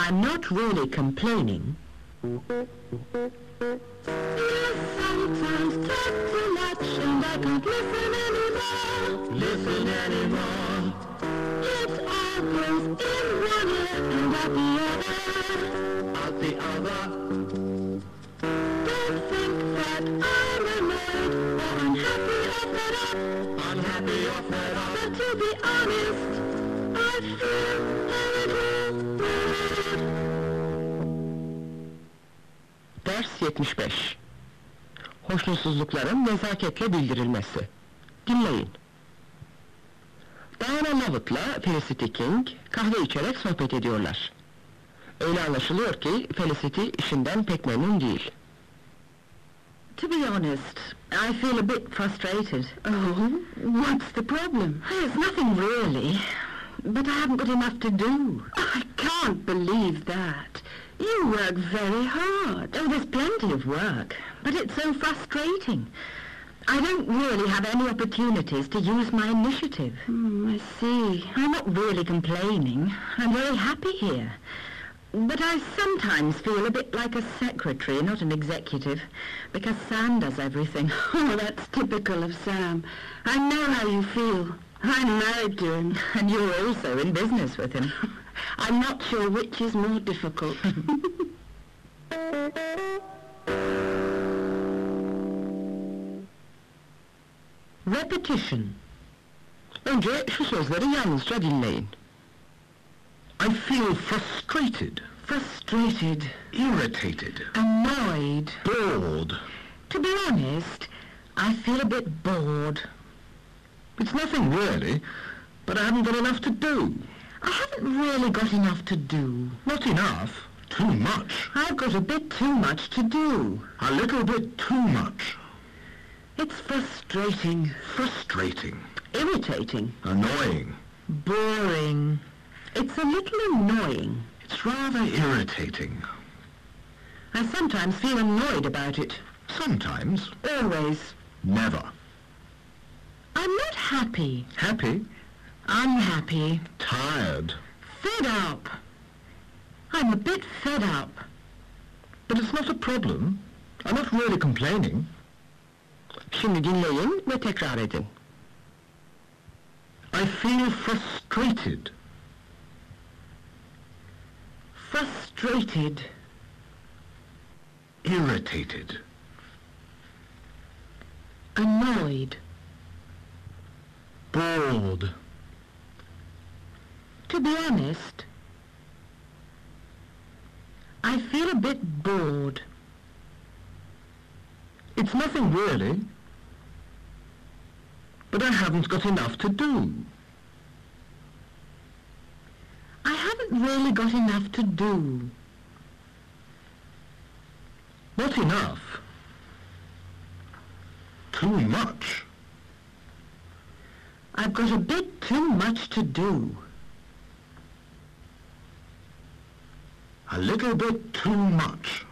I'm not really complaining. Sometimes talk too much and I can't listen anymore. Listen anymore. It all goes in one ear and out the other. Out the other. Don't think that I'm annoyed or unhappy or fed up. Unhappy or fed up. But to be honest, I feel a little bored. Ders 75. Hoşnutsuzlukların nezaketle bildirilmesi. Dinleyin. Diana Lovett'la Felicity King kahve içerek sohbet ediyorlar. Öyle anlaşılıyor ki Felicity işinden pek memnun değil. To be honest, I feel a bit frustrated. Oh, what's the problem? There's nothing really, but I haven't got enough to do. I can't believe that. You work very hard. Oh, there's plenty of work, but it's so frustrating. I don't really have any opportunities to use my initiative. Hmm, I see. I'm not really complaining. I'm very happy here. But I sometimes feel a bit like a secretary, not an executive, because Sam does everything. Oh, that's typical of Sam. I know how you feel. I'm married to him. And you're also in business with him. I'm not sure which is more difficult. Repetition. Önce şu sözleri yalnızca dinleyin. I feel frustrated. Frustrated, Irritated. annoyed. Bored. To be honest, I feel a bit bored. It's nothing really, but I haven't got enough to do. I haven't really got enough to do. Not enough. Too much. I've got a bit too much to do. A little bit too much. It's frustrating, Frustrating. irritating, Annoying. boring. It's a little annoying. It's rather irritating. I sometimes feel annoyed about it. Sometimes. Always. Never. I'm not happy. Happy. Unhappy. Tired. Fed up. I'm a bit fed up. But it's not a problem. I'm not really complaining. Şimdi dinleyin ve tekrar edin. I feel frustrated. Frustrated. Irritated. Annoyed. Bored. To be honest, I feel a bit bored. It's nothing really, but I haven't got enough to do. I haven't really got enough to do. Not enough. Too much. I've got a bit too much to do. A little bit too much.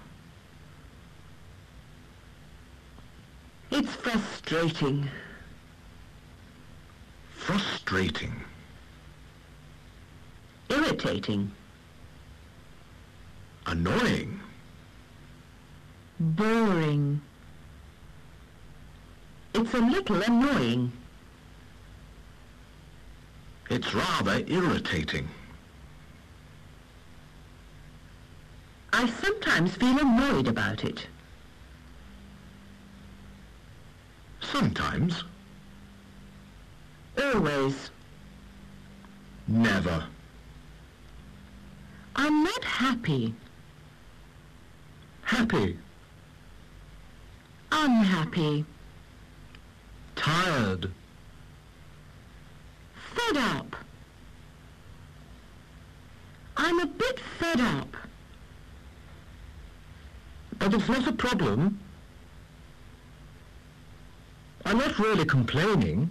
It's frustrating. Frustrating. Irritating. Annoying. Boring. It's a little annoying. It's rather irritating. I sometimes feel annoyed about it. Sometimes. Always. Never. I'm not happy. Happy. Unhappy. Tired. Fed up. I'm a bit fed up. But it's not a problem. I'm not really complaining.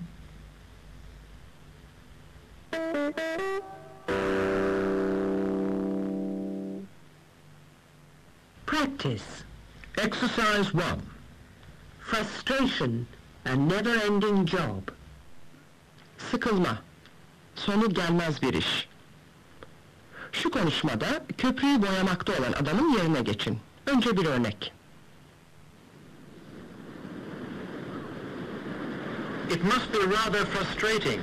Practice. Exercise 1. Frustration. A never-ending job. Sıkılma. Sonu gelmez bir iş. Şu konuşmada köprüyü boyamakta olan adamın yerine geçin. Önce bir örnek. It must be rather frustrating.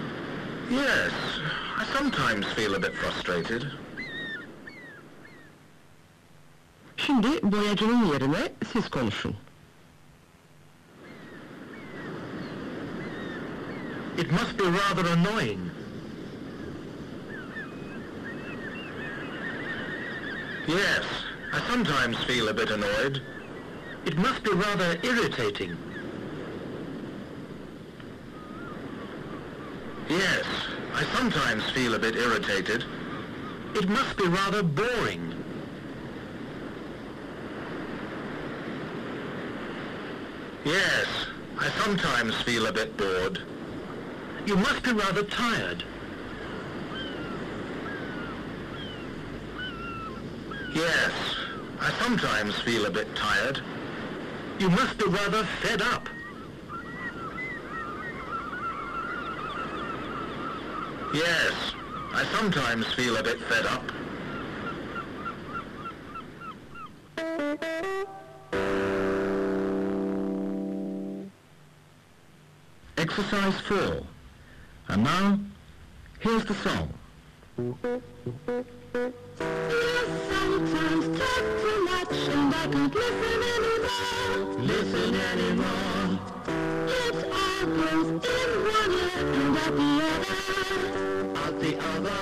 Yes, I sometimes feel a bit frustrated. Şimdi boyacının yerine siz konuşun. It must be rather annoying. Yes, I sometimes feel a bit annoyed. It must be rather irritating. Yes, I sometimes feel a bit irritated. It must be rather boring. Yes, I sometimes feel a bit bored. You must be rather tired. Yes, I sometimes feel a bit tired. You must be rather fed up. Yes, I sometimes feel a bit fed up. Exercise 4. And now, here's the song. Can't listen anymore. Listen anymore. It all goes in one ear and out the other. Out the other.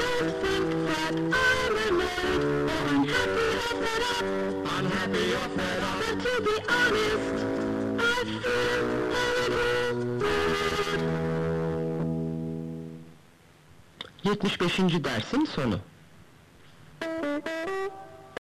Don't think that I'm annoyed or unhappy or fed up. Unhappy or fed up. But to be honest, I feel a little bored. 75. dersin sonu.